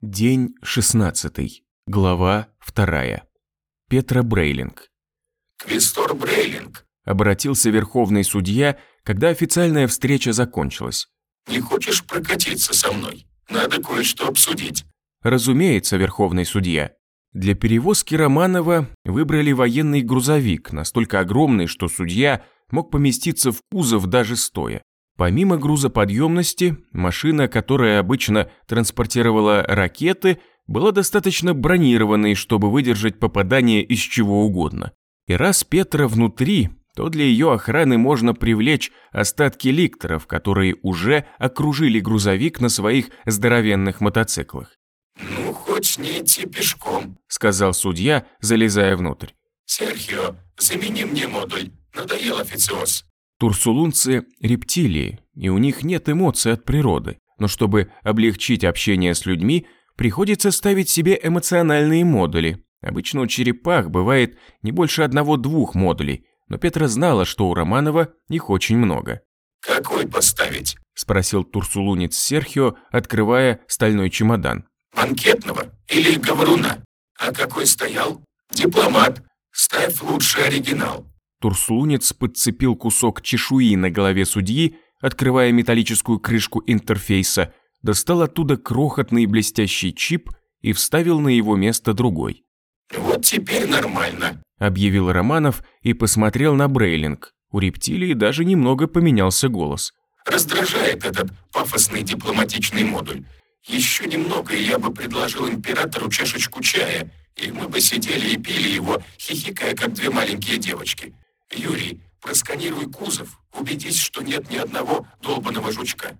День 16. Глава 2. Петра Брейлинг. «Квестор Брейлинг, Обратился верховный судья, когда официальная встреча закончилась. не хочешь прокатиться со мной? Надо кое-что обсудить». Разумеется, верховный судья. Для перевозки Романова выбрали военный грузовик, настолько огромный, что судья мог поместиться в кузов даже стоя. Помимо грузоподъемности, машина, которая обычно транспортировала ракеты, была достаточно бронированной, чтобы выдержать попадание из чего угодно. И раз Петра внутри, то для ее охраны можно привлечь остатки ликторов, которые уже окружили грузовик на своих здоровенных мотоциклах, «Ну, хоть не идти пешком. сказал судья, залезая внутрь. Серхио, замени мне модуль. Надоел официоз». Турсулунцы – рептилии, и у них нет эмоций от природы. Но чтобы облегчить общение с людьми, приходится ставить себе эмоциональные модули. Обычно у черепах бывает не больше одного-двух модулей, но Петра знала, что у Романова их очень много. «Какой поставить? – спросил турсулунец Серхио, открывая стальной чемодан. Банкетного или говоруна? А какой стоял? Дипломат. Ставь лучший оригинал». Турсулунец подцепил кусок чешуи на голове судьи, открывая металлическую крышку интерфейса, достал оттуда крохотный блестящий чип и вставил на его место другой. «Вот теперь нормально». Объявил Романов и посмотрел на Брейлинг. У рептилии даже немного поменялся голос. Раздражает этот пафосный дипломатичный модуль. Еще немного, и я бы предложил императору чашечку чая, и мы бы сидели и пили его, хихикая, как две маленькие девочки. Юрий, просканируй кузов, убедись, что нет ни одного долбанного жучка.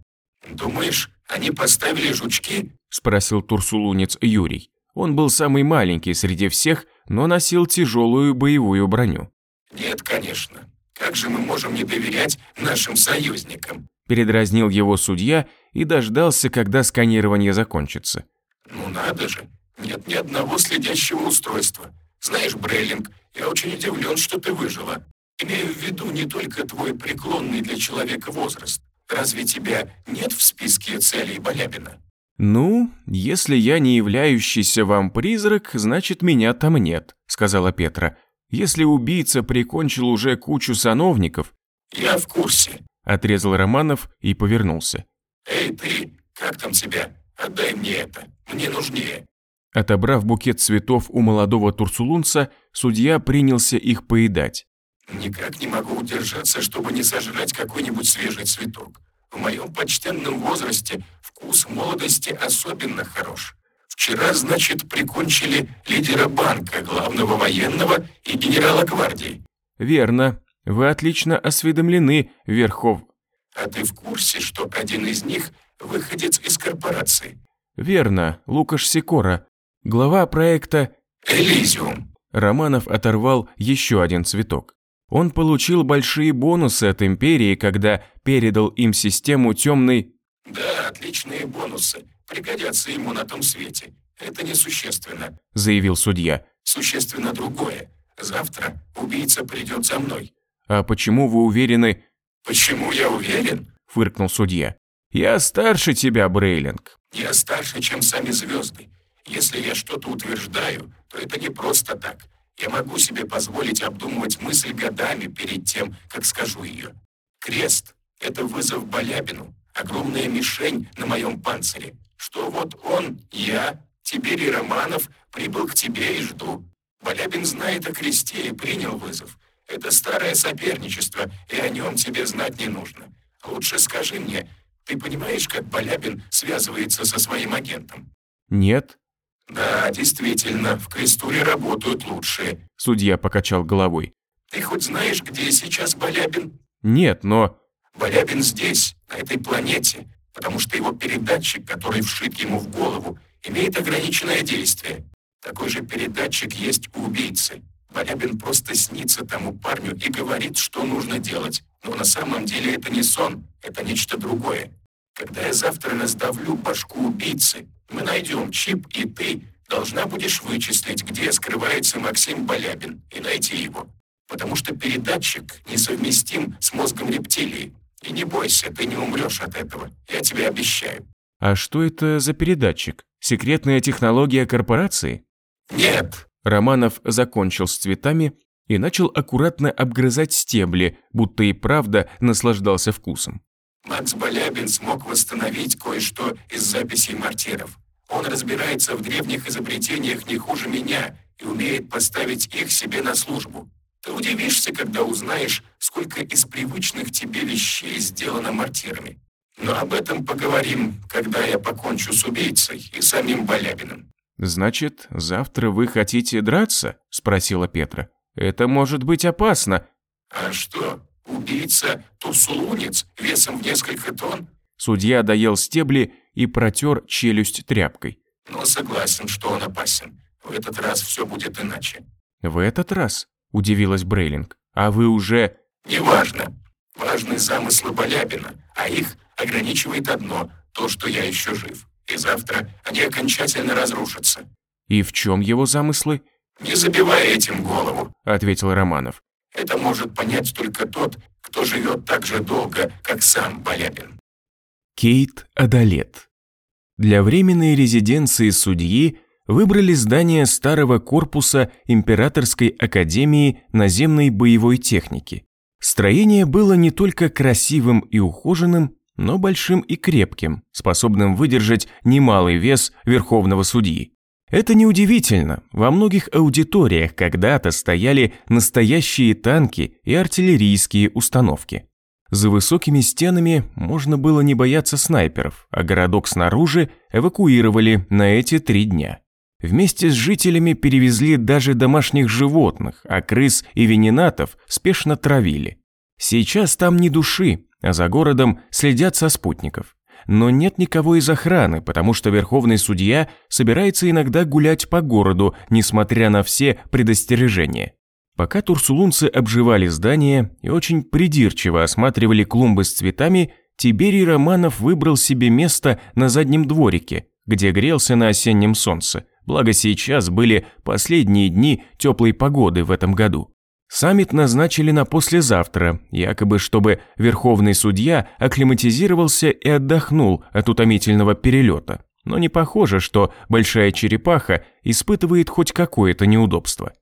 Думаешь, они поставили жучки? Спросил турсулунец Юрий. Он был самый маленький среди всех, но носил тяжелую боевую броню. Нет, конечно. Как же мы можем не доверять нашим союзникам? Передразнил его судья и дождался, когда сканирование закончится. Ну надо же, нет ни одного следящего устройства. Знаешь, Брейлинг, я очень удивлен, что ты выжила. Имею в виду не только твой преклонный для человека возраст. Разве тебя нет в списке целей Балябина? «Ну, если я не являющийся вам призрак, значит, меня там нет», — сказала Петра. «Если убийца прикончил уже кучу сановников...» Я в курсе. — отрезал Романов и повернулся. Эй, ты, как там тебя? Отдай мне это, мне нужнее. Отобрав букет цветов у молодого турсулунца, судья принялся их поедать. Никак не могу удержаться, чтобы не сожрать какой-нибудь свежий цветок. В моем почтенном возрасте вкус молодости особенно хорош. Вчера, значит, прикончили лидера банка, главного военного и генерала гвардии. «Верно. Вы отлично осведомлены, Верхов...» А ты в курсе, что один из них выходец из корпорации? «Верно, Лукаш Сикора. Глава проекта...» Элизиум. Романов оторвал еще один цветок. Он получил большие бонусы от Империи, когда передал им систему темной... Да, отличные бонусы. Пригодятся ему на том свете. Это несущественно. заявил судья. Существенно другое. Завтра убийца придет за мной. «А почему вы уверены...» Почему я уверен? фыркнул судья. «Я старше тебя, Брейлинг. Я старше, чем сами звезды. Если я что-то утверждаю, то это не просто так. Я могу себе позволить обдумывать мысль годами перед тем, как скажу ее. Крест — это вызов Балябину, огромная мишень на моем панцире. Что вот он, я, Тиберий Романов, прибыл к тебе и жду. Балябин знает о кресте и принял вызов. Это старое соперничество, и о нем тебе знать не нужно. Лучше скажи мне, ты понимаешь, как Балябин связывается со своим агентом? Нет?» Да, действительно, в Крестуре работают лучшие. Судья покачал головой. Ты хоть знаешь, где сейчас Балябин? «Нет, но...» Балябин здесь, на этой планете, потому что его передатчик, который вшит ему в голову, имеет ограниченное действие. Такой же передатчик есть у убийцы. Балябин просто снится тому парню и говорит, что нужно делать. Но на самом деле это не сон, это нечто другое. Когда я завтра раздавлю башку убийцы, мы найдем чип, и ты должна будешь вычислить, где скрывается Максим Балябин, и найти его. Потому что передатчик несовместим с мозгом рептилии. И не бойся, ты не умрешь от этого, я тебе обещаю. А что это за передатчик? Секретная технология корпорации? Нет. Романов закончил с цветами и начал аккуратно обгрызать стебли, будто и правда наслаждался вкусом. Макс Балябин смог восстановить кое-что из записей мартиров. Он разбирается в древних изобретениях не хуже меня и умеет поставить их себе на службу. Ты удивишься, когда узнаешь, сколько из привычных тебе вещей сделано мартирами. Но об этом поговорим, когда я покончу с убийцей и самим Балябиным. «Значит, завтра вы хотите драться?» – спросила Петра. «Это может быть опасно». «А что, убийца – тусулунец весом в несколько тонн?» Судья доел стебли и протер челюсть тряпкой. «Но согласен, что он опасен. В этот раз все будет иначе». «В этот раз?» – удивилась Брейлинг. «А вы уже...» «Неважно. Важны замыслы Балябина, а их ограничивает одно – то, что я еще жив. И завтра они окончательно разрушатся». «И в чем его замыслы?» «Не забивай этим голову», – ответил Романов. «Это может понять только тот, кто живет так же долго, как сам Балябин». Кейт Адалет. Для временной резиденции судьи выбрали здание старого корпуса Императорской академии наземной боевой техники. Строение было не только красивым и ухоженным, но большим и крепким, способным выдержать немалый вес верховного судьи. Это неудивительно, во многих аудиториях когда-то стояли настоящие танки и артиллерийские установки. За высокими стенами можно было не бояться снайперов, а городок снаружи эвакуировали на эти три дня. Вместе с жителями перевезли даже домашних животных, а крыс и вененатов спешно травили. Сейчас там ни души, а за городом следят со спутников. Но нет никого из охраны, потому что верховный судья собирается иногда гулять по городу, несмотря на все предостережения. Пока турсулунцы обживали здание и очень придирчиво осматривали клумбы с цветами, Тиберий Романов выбрал себе место на заднем дворике, где грелся на осеннем солнце, благо сейчас были последние дни теплой погоды в этом году. Саммит назначили на послезавтра, якобы чтобы верховный судья акклиматизировался и отдохнул от утомительного перелета. Но не похоже, что большая черепаха испытывает хоть какое-то неудобство.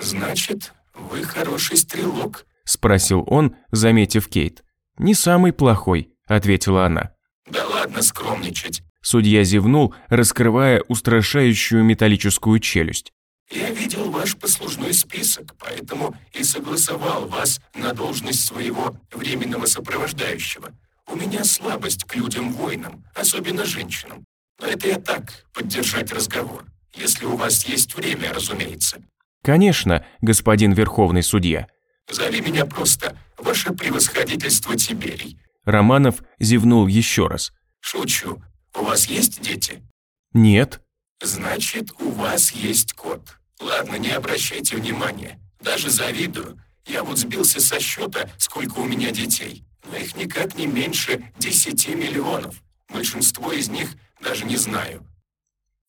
«Значит, вы хороший стрелок», – спросил он, заметив Кейт. «Не самый плохой», – ответила она. «Да ладно скромничать». Судья зевнул, раскрывая устрашающую металлическую челюсть. «Я видел ваш послужной список, поэтому и согласовал вас на должность своего временного сопровождающего. У меня слабость к людям-воинам, особенно женщинам. Но это я так, поддержать разговор. Если у вас есть время, разумеется. «Конечно, господин Верховный Судья». «Зови меня просто Ваше Превосходительство Тиберий». Романов зевнул еще раз. «Шучу. У вас есть дети?» «Нет». «Значит, у вас есть кот. Ладно, не обращайте внимания. Даже завидую. Я вот сбился со счета, сколько у меня детей. Но их никак не меньше десяти миллионов. Большинство из них даже не знаю.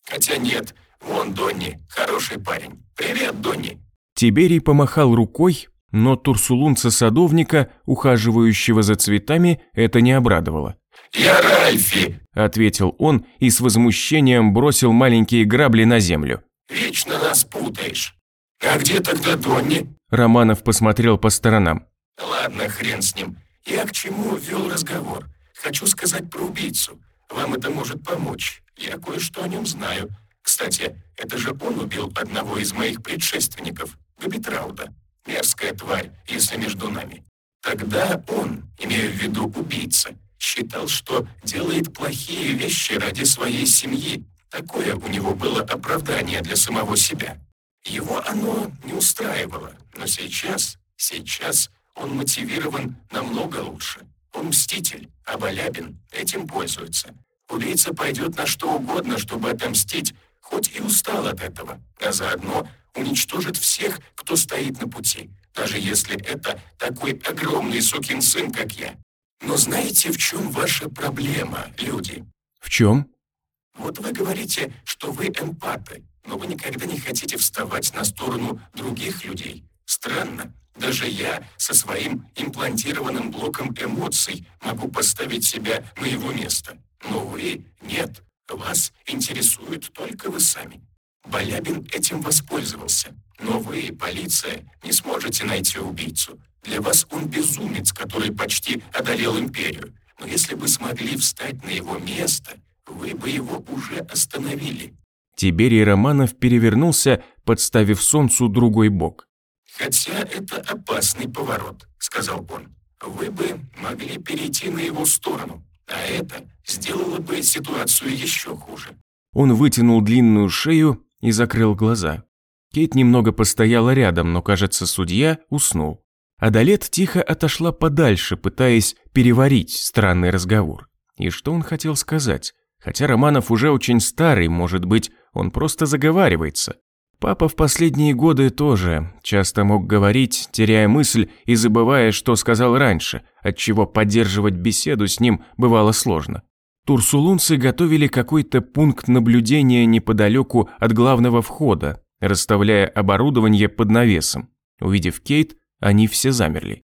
Хотя нет, вон Донни, хороший парень. Привет, Донни. Тиберий помахал рукой, но турсулунца-садовника, ухаживающего за цветами, это не обрадовало. «Я Ральфи», — ответил он и с возмущением бросил маленькие грабли на землю. «Вечно нас путаешь. А где тогда Донни?» Романов посмотрел по сторонам. «Ладно, хрен с ним. Я к чему вел разговор? Хочу сказать про убийцу. Вам это может помочь. Я кое-что о нем знаю. Кстати, это же он убил одного из моих предшественников, Габитрауда. Мерзкая тварь, если между нами. Тогда он, имея в виду убийца, считал, что делает плохие вещи ради своей семьи. Такое у него было оправдание для самого себя. Его оно не устраивало, но сейчас, сейчас он мотивирован намного лучше. Он мститель, а Балябин этим пользуется. Убийца пойдет на что угодно, чтобы отомстить, хоть и устал от этого, а заодно уничтожит всех, кто стоит на пути, даже если это такой огромный сукин сын, как я. Но знаете, в чем ваша проблема, люди? В чем? Вот вы говорите, что вы эмпаты, но вы никогда не хотите вставать на сторону других людей. Странно. Даже я со своим имплантированным блоком эмоций могу поставить себя на его место. Но вы нет. Вас интересует только вы сами. Балябин этим воспользовался. Но вы, полиция, не сможете найти убийцу. Для вас он безумец, который почти одолел империю. Но если бы смогли встать на его место, вы бы его уже остановили. Тиберий Романов перевернулся, подставив солнцу другой бок. «Хотя это опасный поворот», — сказал он. «Вы бы могли перейти на его сторону, а это сделало бы ситуацию еще хуже». Он вытянул длинную шею и закрыл глаза. Кейт немного постояла рядом, но, кажется, судья уснул. Адалет тихо отошла подальше, пытаясь переварить странный разговор. И что он хотел сказать? Хотя Романов уже очень старый, может быть, он просто заговаривается. Папа в последние годы тоже часто мог говорить, теряя мысль и забывая, что сказал раньше, отчего поддерживать беседу с ним бывало сложно. Турсулунцы готовили какой-то пункт наблюдения неподалеку от главного входа, расставляя оборудование под навесом. Увидев Кейт, они все замерли.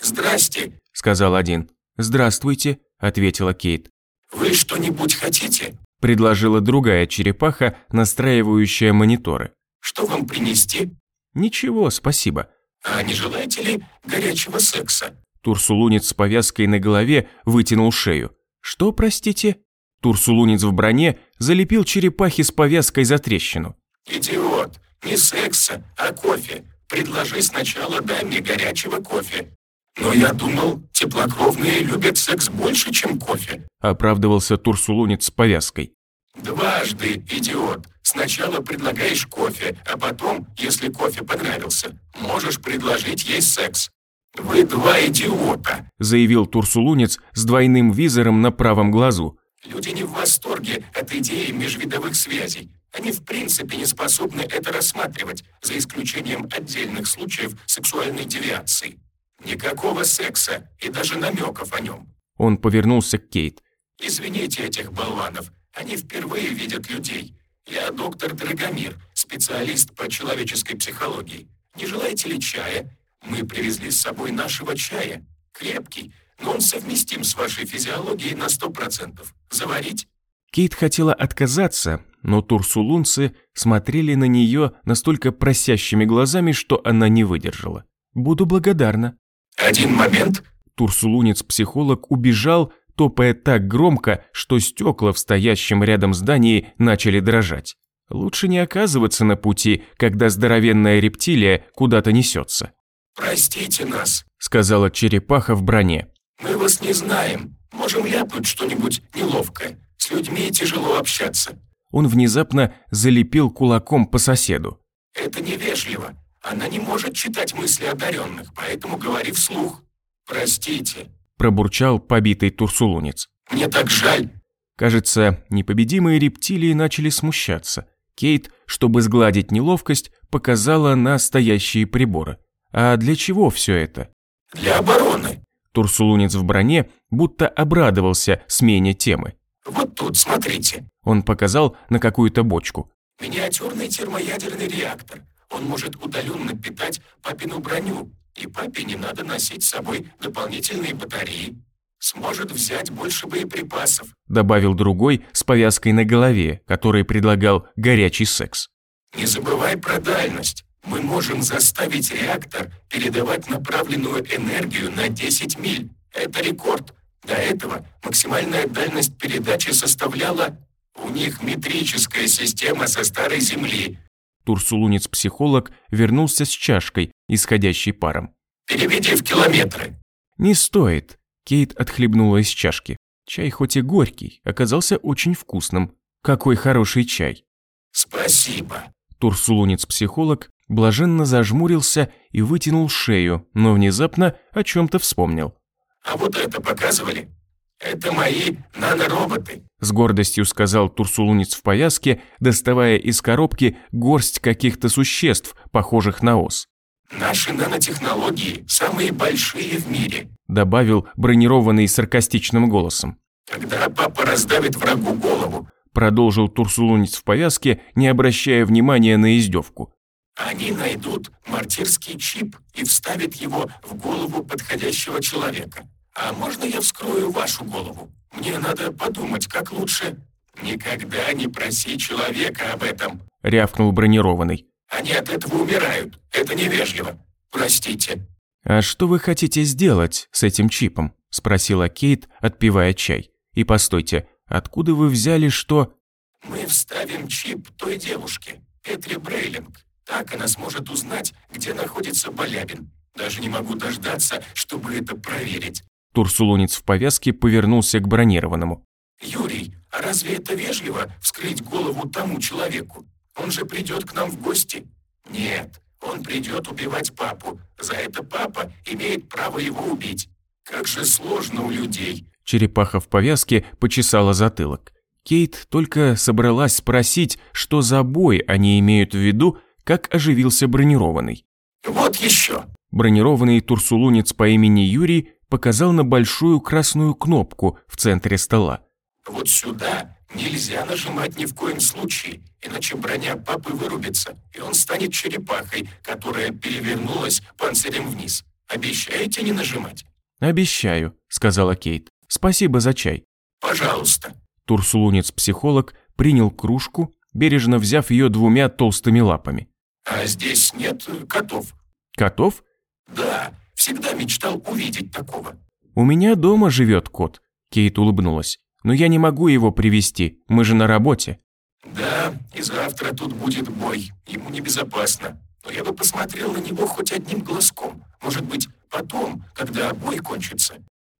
«Здрасте», – сказал один. «Здравствуйте», – ответила Кейт. «Вы что-нибудь хотите?» – предложила другая черепаха, настраивающая мониторы. «Что вам принести?» «Ничего, спасибо». «А не желаете ли горячего секса?» Турсулунец с повязкой на голове вытянул шею. «Что, простите?» Турсулунец в броне залепил черепахи с повязкой за трещину. «Идиот! Не секса, а кофе. Предложи сначала дай мне горячего кофе. Но я думал, теплокровные любят секс больше, чем кофе. Оправдывался Турсулунец с повязкой. Дважды, идиот. Сначала предлагаешь кофе, а потом, если кофе понравился, можешь предложить ей секс. «Вы два идиота», – заявил Турсулунец с двойным визором на правом глазу. «Люди не в восторге от идеи межвидовых связей. Они в принципе не способны это рассматривать, за исключением отдельных случаев сексуальной девиации. Никакого секса и даже намеков о нем. Он повернулся к Кейт. «Извините этих болванов, они впервые видят людей. Я доктор Драгомир, специалист по человеческой психологии. Не желаете ли чая? Мы привезли с собой нашего чая. Крепкий, но он совместим с вашей физиологией на сто процентов. Заварить?» Кейт хотела отказаться, но турсулунцы смотрели на нее настолько просящими глазами, что она не выдержала. «Буду благодарна». «Один момент». Турсулунец-психолог убежал, топая так громко, что стекла в стоящем рядом здании начали дрожать. Лучше не оказываться на пути, когда здоровенная рептилия куда-то несется. «Простите нас», — сказала черепаха в броне. «Мы вас не знаем. Можем ляпнуть что-нибудь неловкое. С людьми тяжело общаться он внезапно залепил кулаком по соседу. «Это невежливо. Она не может читать мысли одаренных, поэтому говори вслух. Простите», – пробурчал побитый турсулунец. «Мне так жаль». Кажется, непобедимые рептилии начали смущаться. Кейт, чтобы сгладить неловкость, показала на стоящие приборы. А для чего все это? «Для обороны». Турсулунец в броне будто обрадовался смене темы. Вот тут, смотрите». Он показал на какую-то бочку. «Миниатюрный термоядерный реактор. Он может удаленно питать папину броню, и папе не надо носить с собой дополнительные батареи. Сможет взять больше боеприпасов», добавил другой с повязкой на голове, который предлагал горячий секс. «Не забывай про дальность. Мы можем заставить реактор передавать направленную энергию на 10 миль. Это рекорд. До этого максимальная дальность передачи составляла у них метрическая система со старой Земли. Турсулунец-психолог вернулся с чашкой, исходящей паром. «Переведи в километры». «Не стоит», – Кейт отхлебнула из чашки. Чай хоть и горький, оказался очень вкусным. Какой хороший чай. «Спасибо». Турсулунец-психолог блаженно зажмурился и вытянул шею, но внезапно о чем-то вспомнил. А вот это показывали. Это мои нанороботы. С гордостью сказал Турсулунец в повязке, доставая из коробки горсть каких-то существ, похожих на ос. «Наши нанотехнологии самые большие в мире», добавил бронированный саркастичным голосом. «Когда папа раздавит врагу голову», продолжил Турсулунец в повязке, не обращая внимания на издевку. Они найдут мартирский чип и вставят его в голову подходящего человека. А можно я вскрою вашу голову? Мне надо подумать, как лучше. Никогда не проси человека об этом, рявкнул бронированный. Они от этого умирают. Это невежливо. Простите. А что вы хотите сделать с этим чипом? спросила Кейт, отпивая чай. И постойте, откуда вы взяли, что Мы вставим чип той девушке, Петре Брейлинг. Так она сможет узнать, где находится Балябин. Даже не могу дождаться, чтобы это проверить. Турсулунец в повязке повернулся к бронированному. «Юрий, а разве это вежливо вскрыть голову тому человеку? Он же придет к нам в гости?» «Нет, он придет убивать папу. За это папа имеет право его убить. Как же сложно у людей!» Черепаха в повязке почесала затылок. Кейт только собралась спросить, что за бой они имеют в виду, как оживился бронированный. «Вот еще!» Бронированный турсулунец по имени Юрий показал на большую красную кнопку в центре стола. «Вот сюда нельзя нажимать ни в коем случае, иначе броня папы вырубится, и он станет черепахой, которая перевернулась панцирем вниз. Обещаете не нажимать?» «Обещаю», — сказала Кейт. «Спасибо за чай». «Пожалуйста». Турсулунец-психолог принял кружку, бережно взяв ее двумя толстыми лапами. «А здесь нет котов?» «Котов?» «Да, всегда мечтал увидеть такого». «У меня дома живет кот», — Кейт улыбнулась. «Но я не могу его привести, мы же на работе». «Да, и завтра тут будет бой, ему небезопасно. Но я бы посмотрел на него хоть одним глазком. Может быть, потом, когда бой кончится».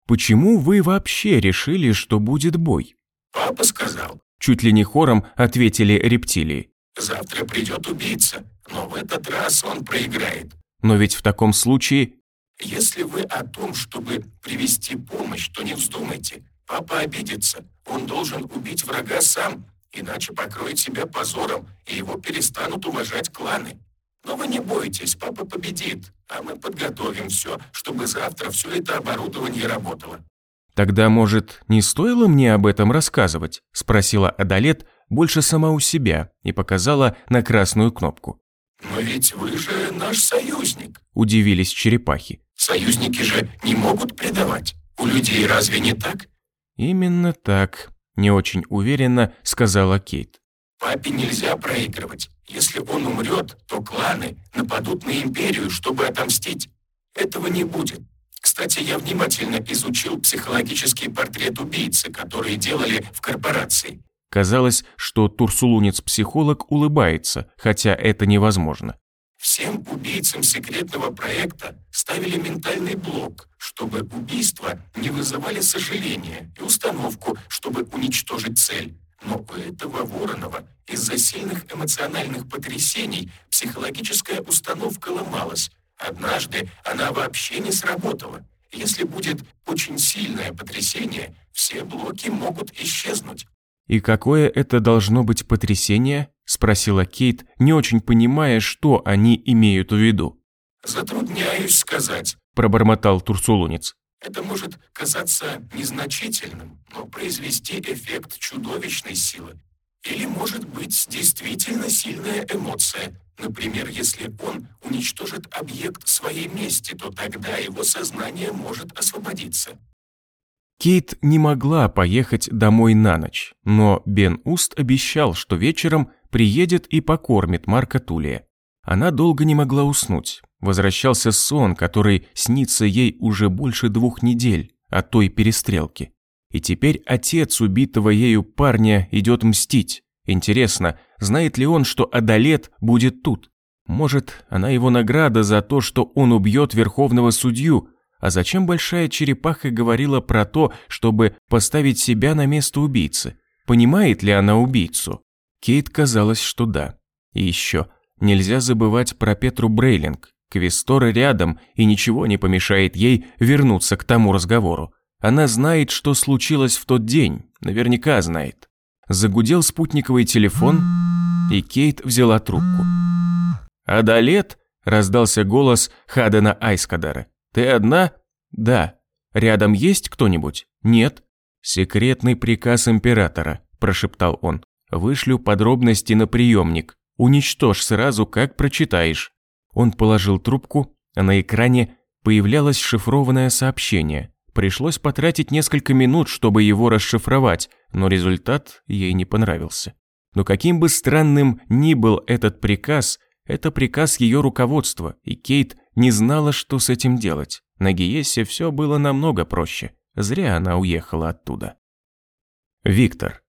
«Почему вы вообще решили, что будет бой?» «Папа сказал». Чуть ли не хором ответили рептилии. «Завтра придет убийца, но в этот раз он проиграет». «Но ведь в таком случае если вы о том, чтобы привести помощь, то не вздумайте. Папа обидится. Он должен убить врага сам, иначе покроет себя позором, и его перестанут уважать кланы. Но вы не бойтесь, папа победит, а мы подготовим все, чтобы завтра все это оборудование работало. «Тогда, может, не стоило мне об этом рассказывать?» – спросила Адалет больше сама у себя и показала на красную кнопку. «Но ведь вы же наш союзник», – удивились черепахи. «Союзники же не могут предавать. У людей разве не так?» «Именно так», – не очень уверенно сказала Кейт. «Папе нельзя проигрывать. Если он умрет, то кланы нападут на империю, чтобы отомстить. Этого не будет. Кстати, я внимательно изучил психологический портрет убийцы, который делали в корпорации. Казалось, что турсулунец-психолог улыбается, хотя это невозможно. Всем убийцам секретного проекта ставили ментальный блок, чтобы убийства не вызывали сожаления, и установку, чтобы уничтожить цель. Но у этого Воронова из-за сильных эмоциональных потрясений психологическая установка ломалась. Однажды она вообще не сработала. Если будет очень сильное потрясение, все блоки могут исчезнуть. «И какое это должно быть потрясение?» – спросила Кейт, не очень понимая, что они имеют в виду. «Затрудняюсь сказать», – пробормотал Турсулунец. «Это может казаться незначительным, но произвести эффект чудовищной силы. Или может быть действительно сильная эмоция. Например, если он уничтожит объект своей мести, то тогда его сознание может освободиться. Кейт не могла поехать домой на ночь, но Бен Уст обещал, что вечером приедет и покормит Марка Тулия. Она долго не могла уснуть. Возвращался сон, который снится ей уже больше двух недель от той перестрелки. И теперь отец убитого ею парня идет мстить. Интересно, знает ли он, что Адалет будет тут? Может, она его награда за то, что он убьет верховного судью, а зачем большая черепаха говорила про то, чтобы поставить себя на место убийцы? Понимает ли она убийцу? Кейт казалось, что да. И еще, нельзя забывать про Петру Брейлинг. Квесторы рядом, и ничего не помешает ей вернуться к тому разговору. Она знает, что случилось в тот день, наверняка знает. Загудел спутниковый телефон, и Кейт взяла трубку. «Адалет?» – раздался голос Хадена Айскадара. «Ты одна?» «Да». «Рядом есть кто-нибудь?» «Нет». «Секретный приказ императора», – прошептал он. «Вышлю подробности на приемник. Уничтожь сразу, как прочитаешь». Он положил трубку, а на экране появлялось шифрованное сообщение. Пришлось потратить несколько минут, чтобы его расшифровать, но результат ей не понравился. Но каким бы странным ни был этот приказ, это приказ ее руководства, и Кейт не знала, что с этим делать. На Гиесе все было намного проще. Зря она уехала оттуда. Виктор.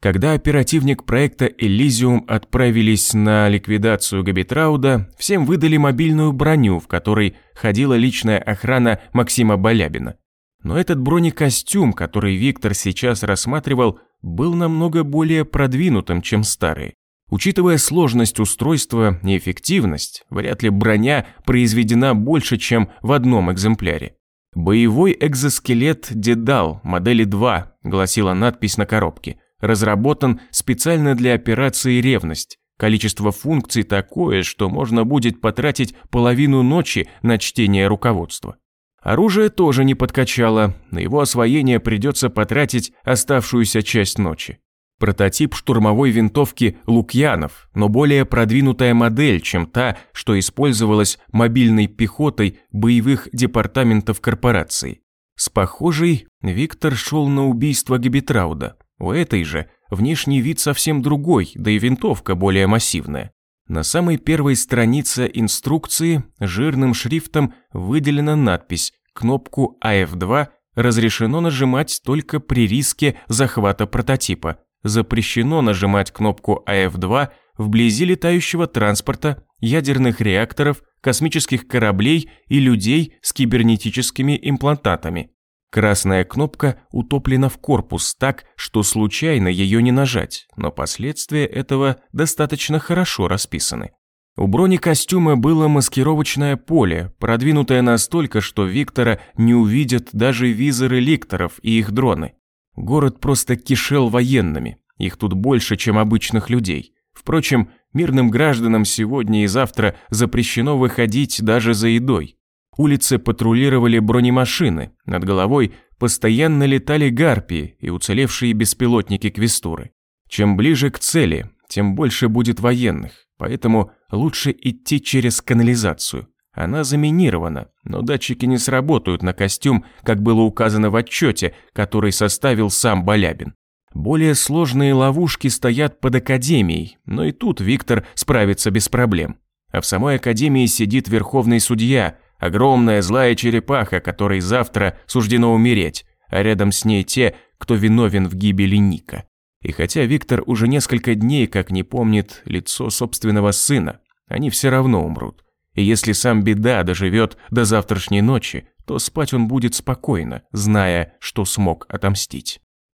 Когда оперативник проекта «Элизиум» отправились на ликвидацию Габитрауда, всем выдали мобильную броню, в которой ходила личная охрана Максима Балябина. Но этот бронекостюм, который Виктор сейчас рассматривал, был намного более продвинутым, чем старый. Учитывая сложность устройства и эффективность, вряд ли броня произведена больше, чем в одном экземпляре. «Боевой экзоскелет Дедал модели 2», гласила надпись на коробке разработан специально для операции «Ревность». Количество функций такое, что можно будет потратить половину ночи на чтение руководства. Оружие тоже не подкачало, на его освоение придется потратить оставшуюся часть ночи. Прототип штурмовой винтовки Лукьянов, но более продвинутая модель, чем та, что использовалась мобильной пехотой боевых департаментов корпорации. С похожей Виктор шел на убийство Габитрауда, у этой же внешний вид совсем другой, да и винтовка более массивная. На самой первой странице инструкции жирным шрифтом выделена надпись «Кнопку АФ2 разрешено нажимать только при риске захвата прототипа. Запрещено нажимать кнопку АФ2 вблизи летающего транспорта, ядерных реакторов, космических кораблей и людей с кибернетическими имплантатами. Красная кнопка утоплена в корпус так, что случайно ее не нажать, но последствия этого достаточно хорошо расписаны. У бронекостюма было маскировочное поле, продвинутое настолько, что Виктора не увидят даже визоры ликторов и их дроны. Город просто кишел военными, их тут больше, чем обычных людей. Впрочем, мирным гражданам сегодня и завтра запрещено выходить даже за едой. Улицы патрулировали бронемашины, над головой постоянно летали гарпии и уцелевшие беспилотники Квестуры. Чем ближе к цели, тем больше будет военных, поэтому лучше идти через канализацию. Она заминирована, но датчики не сработают на костюм, как было указано в отчете, который составил сам Балябин. Более сложные ловушки стоят под Академией, но и тут Виктор справится без проблем. А в самой Академии сидит Верховный Судья, Огромная злая черепаха, которой завтра суждено умереть, а рядом с ней те, кто виновен в гибели Ника. И хотя Виктор уже несколько дней как не помнит лицо собственного сына, они все равно умрут. И если сам беда доживет до завтрашней ночи, то спать он будет спокойно, зная, что смог отомстить.